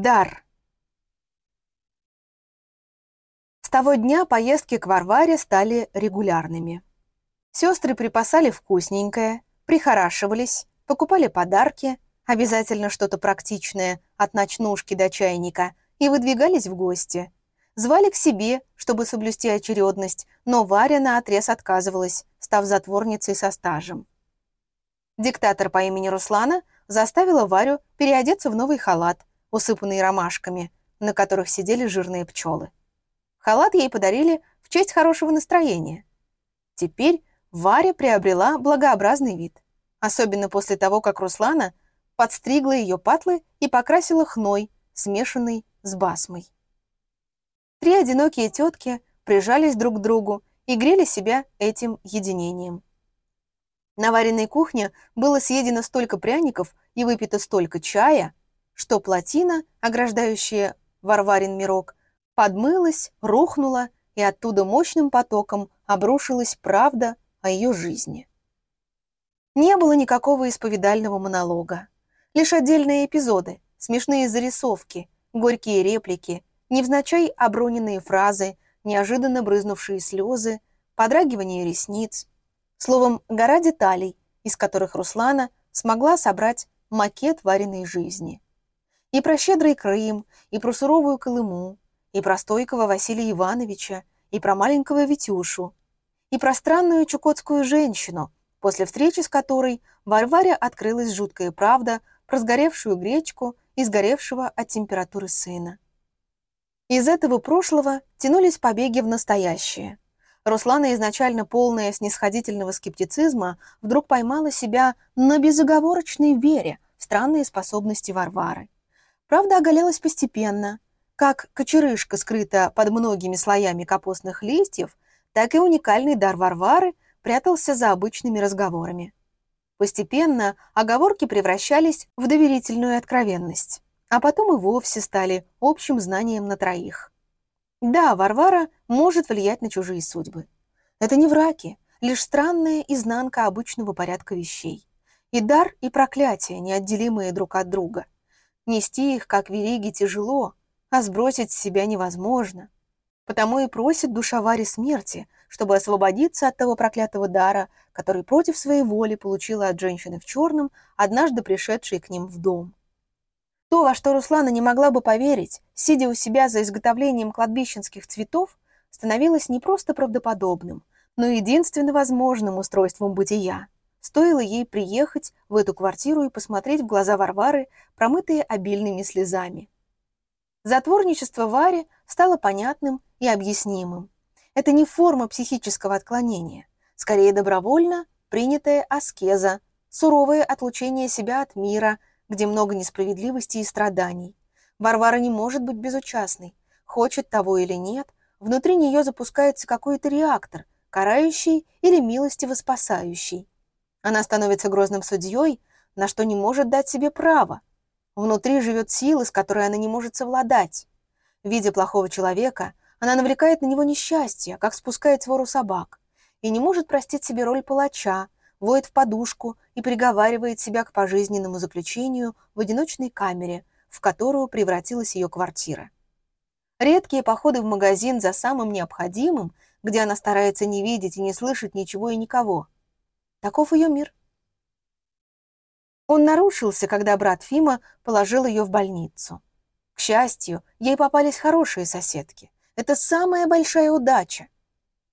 Дар. С того дня поездки к Варваре стали регулярными. Сестры припасали вкусненькое, прихорашивались, покупали подарки, обязательно что-то практичное, от ночнушки до чайника, и выдвигались в гости. Звали к себе, чтобы соблюсти очередность, но Варя наотрез отказывалась, став затворницей со стажем. Диктатор по имени Руслана заставила Варю переодеться в новый халат, усыпанные ромашками, на которых сидели жирные пчелы. Халат ей подарили в честь хорошего настроения. Теперь Варя приобрела благообразный вид, особенно после того, как Руслана подстригла ее патлы и покрасила хной, смешанный с басмой. Три одинокие тетки прижались друг к другу и грели себя этим единением. На вареной кухне было съедено столько пряников и выпито столько чая, что плотина, ограждающая Варварин мирок, подмылась, рухнула, и оттуда мощным потоком обрушилась правда о ее жизни. Не было никакого исповедального монолога. Лишь отдельные эпизоды, смешные зарисовки, горькие реплики, невзначай оброненные фразы, неожиданно брызнувшие слезы, подрагивание ресниц. Словом, гора деталей, из которых Руслана смогла собрать макет вареной жизни. И про щедрый Крым, и про суровую Колыму, и про стойкого Василия Ивановича, и про маленького Витюшу, и про странную чукотскую женщину, после встречи с которой Варваре открылась жуткая правда про сгоревшую гречку и сгоревшего от температуры сына. Из этого прошлого тянулись побеги в настоящее. Руслана, изначально полная снисходительного скептицизма, вдруг поймала себя на безоговорочной вере в странные способности Варвары. Правда оголялась постепенно. Как кочерышка скрыта под многими слоями капустных листьев, так и уникальный дар Варвары прятался за обычными разговорами. Постепенно оговорки превращались в доверительную откровенность, а потом и вовсе стали общим знанием на троих. Да, Варвара может влиять на чужие судьбы. Это не враки, лишь странная изнанка обычного порядка вещей. И дар, и проклятие, неотделимые друг от друга – Нести их, как вериги, тяжело, а сбросить с себя невозможно. Потому и просит душа Вари смерти, чтобы освободиться от того проклятого дара, который против своей воли получила от женщины в черном, однажды пришедшей к ним в дом. То, во что Руслана не могла бы поверить, сидя у себя за изготовлением кладбищенских цветов, становилось не просто правдоподобным, но единственно возможным устройством бытия. Стоило ей приехать в эту квартиру и посмотреть в глаза Варвары, промытые обильными слезами. Затворничество Варе стало понятным и объяснимым. Это не форма психического отклонения, скорее добровольно принятая аскеза, суровое отлучение себя от мира, где много несправедливости и страданий. Варвара не может быть безучастной. Хочет того или нет, внутри нее запускается какой-то реактор, карающий или милостиво спасающий. Она становится грозным судьей, на что не может дать себе право. Внутри живет сила, с которой она не может совладать. Видя плохого человека, она навлекает на него несчастье, как спускает свору собак, и не может простить себе роль палача, воет в подушку и приговаривает себя к пожизненному заключению в одиночной камере, в которую превратилась ее квартира. Редкие походы в магазин за самым необходимым, где она старается не видеть и не слышать ничего и никого – Таков ее мир. Он нарушился, когда брат Фима положил ее в больницу. К счастью, ей попались хорошие соседки. Это самая большая удача.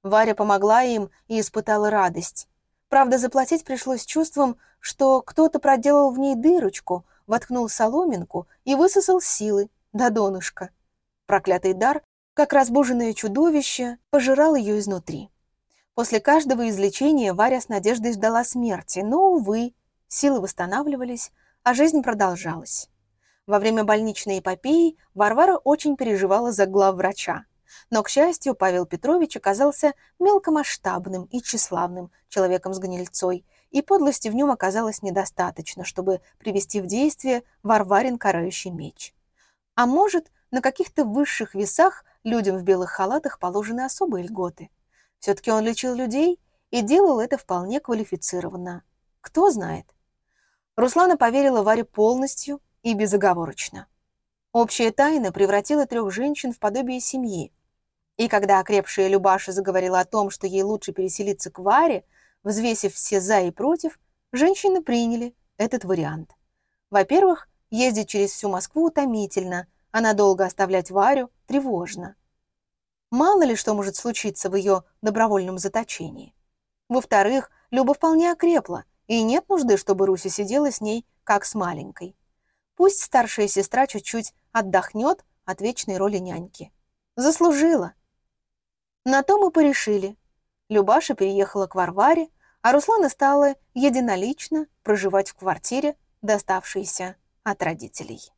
Варя помогла им и испытала радость. Правда, заплатить пришлось чувством, что кто-то проделал в ней дырочку, воткнул соломинку и высосал силы до донышка. Проклятый дар, как разбуженное чудовище, пожирал ее изнутри. После каждого излечения Варя с надеждой ждала смерти, но, увы, силы восстанавливались, а жизнь продолжалась. Во время больничной эпопеи Варвара очень переживала за главврача. Но, к счастью, Павел Петрович оказался мелкомасштабным и тщеславным человеком с гнильцой, и подлости в нем оказалось недостаточно, чтобы привести в действие Варварин карающий меч. А может, на каких-то высших весах людям в белых халатах положены особые льготы – все-таки он лечил людей и делал это вполне квалифицированно. Кто знает? Руслана поверила Варе полностью и безоговорочно. Общая тайна превратила трех женщин в подобие семьи. И когда окрепшая Любаша заговорила о том, что ей лучше переселиться к Варе, взвесив все «за» и «против», женщины приняли этот вариант. Во-первых, ездить через всю Москву утомительно, а надолго оставлять Варю тревожно. Мало ли что может случиться в ее добровольном заточении. Во-вторых, Люба вполне окрепла, и нет нужды, чтобы Руся сидела с ней, как с маленькой. Пусть старшая сестра чуть-чуть отдохнет от вечной роли няньки. Заслужила. На то мы порешили. Любаша переехала к Варваре, а Руслана стала единолично проживать в квартире, доставшейся от родителей.